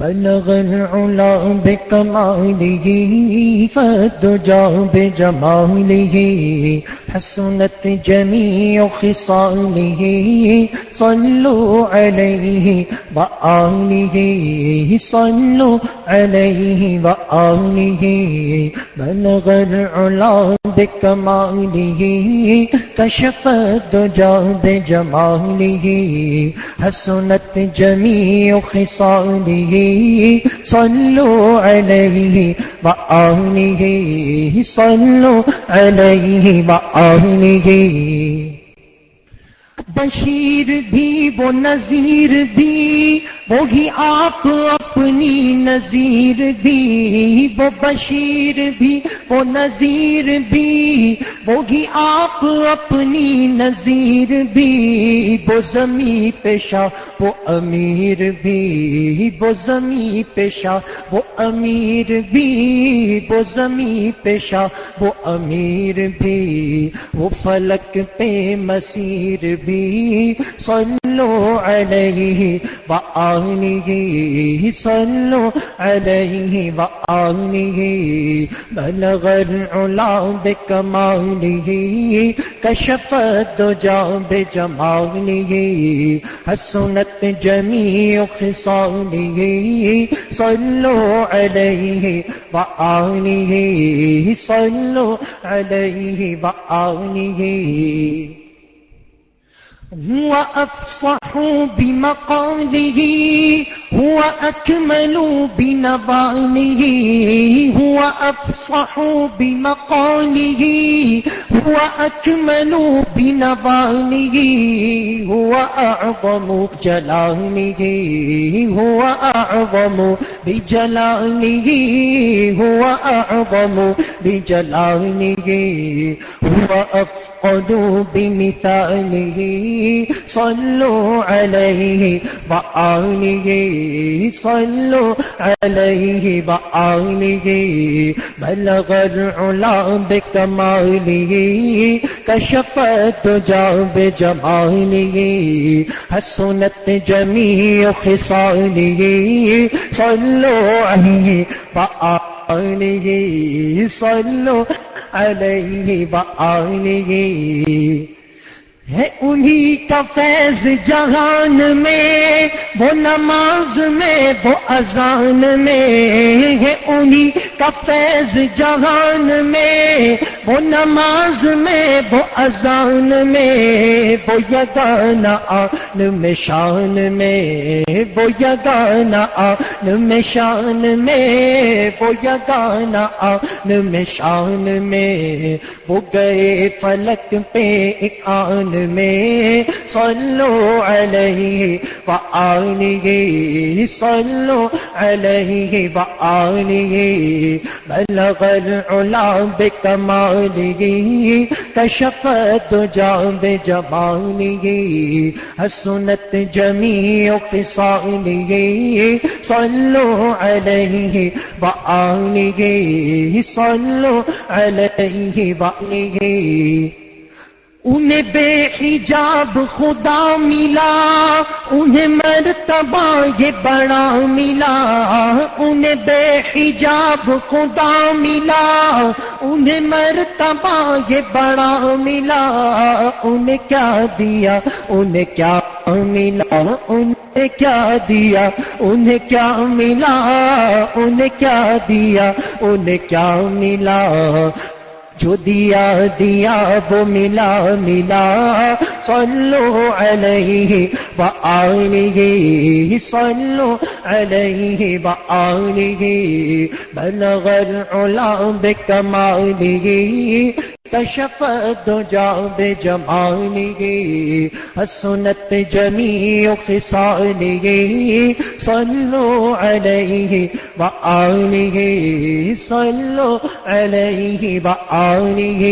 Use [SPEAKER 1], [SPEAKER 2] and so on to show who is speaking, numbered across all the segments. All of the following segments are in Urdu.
[SPEAKER 1] بلغ العلا بكماله فالدجى بجماله حسنت جميع خصاله صلوا عليه وآله صلوا عليه وآله بلغ العلا بكماله كشف الدجى بجماله حسنت جميع خصاله صلوا عليه وآله صلوا عليه وآله بشیر بھی وہ نذیر بھی وہی آپ اپنی نذیر بھی، وہ بشیر بھی، وہ نذیر بھی۔ وہی آپ اپنی نذیر بھی، وہ زمیں پیشہ وہ امیر بھی۔ وہ زمیں پیشہ وہ امیر بھی۔ وہ زمیں پیشہ وہ امیر بھی۔ وہ فلک پہ مسیر بھی۔ سلو علیہ و آنگی سلو علیہ و آنگی بلغ العلا بکمالی کشف دجا بجمالی حسنت جمیع خصالی سلو علیہ و آنگی سلو علیہ و آنگی هو أفصح بمقاله هو أكمل بنباله هو أفصح بمقاله هو أكمل بنباله هو أعظم جلاله، هو أعظم بجلاله، هو أعظم بجلاله، هو أفقد بمثاله. صلوا عليه وآله صلوا عليه وآله بلغ العلا بكماله كشف الدجى بجماله حسنت جميع خصاله صلوا عليه وآله صلوا عليه وآله ہے انہی کا فیض جہان میں وہ نماز میں وہ اذان میں۔ انہی کا فیض جہان میں، وہ نماز میں، وہ اذان میں، وہ یگان آن میں شان میں، وہ یگان آن میں شان میں، وہ یگان آن میں شان میں۔ وہ گئے فلک پہ ایک آن میں، صلو علیہ وآلہ صلو علیہ وآلہ بلغ العلا بکمالہ کشف دجا بجمالہ حسنت جمیع خصالہ صلو علیہ وآلہ صلو علیہ وآلہ انہیں بے حجاب خدا ملا، انہیں مرتبہ یہ بڑا ملا، انہیں بے حجاب خدا ملا، انہیں مرتبہ یہ بڑا ملا، انہیں کیا دیا، انہیں کیا ملا، انہیں کیا دیا، انہیں کیا ملا، انہیں کیا دیا، انہیں کیا ملا جو دیا دیا وہ ملا ملا، صلو علیہ و آلہ، صلو علیہ و آلہ، بلغ العلا بکمالہ کشف دجا بجمالہ حسنت جمیع خصالہ صلو علیہ و آلہ، صلو علیہ و آلہ۔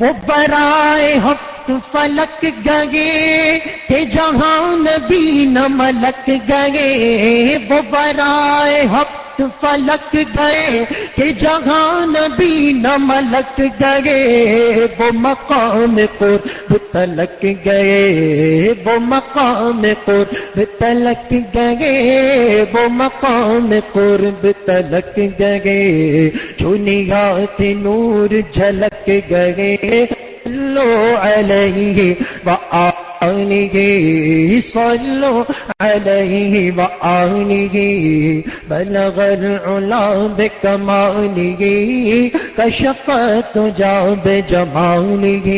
[SPEAKER 1] وہ برائے ہفت فلک گئے تھے جہاں نبی نہ ملک گئے وہ برائے ہفت فلک گئے کہ جہاں نبی نہ ملک گئے، وہ مقام قرب تلک گئے، وہ مقام قرب تلک گئے، وہ مقام قرب تلک گئے چنیات نور جھلک گئے لو علیہ و آنگی صلو علیہ وآلہ بلغ العلا بکمالہ کشفت جاب جمالہ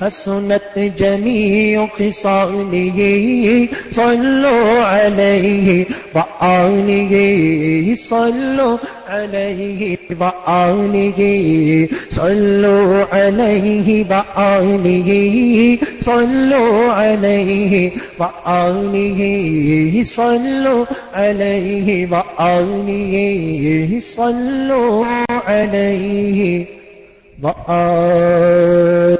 [SPEAKER 1] حسنت جمیع خصالہ صلو علیہ وآلہ صلو علیہ وآلہ صلو علیہ وآلہ صلو عليه وآله صلوا عليه وآله صلوا عليه وآله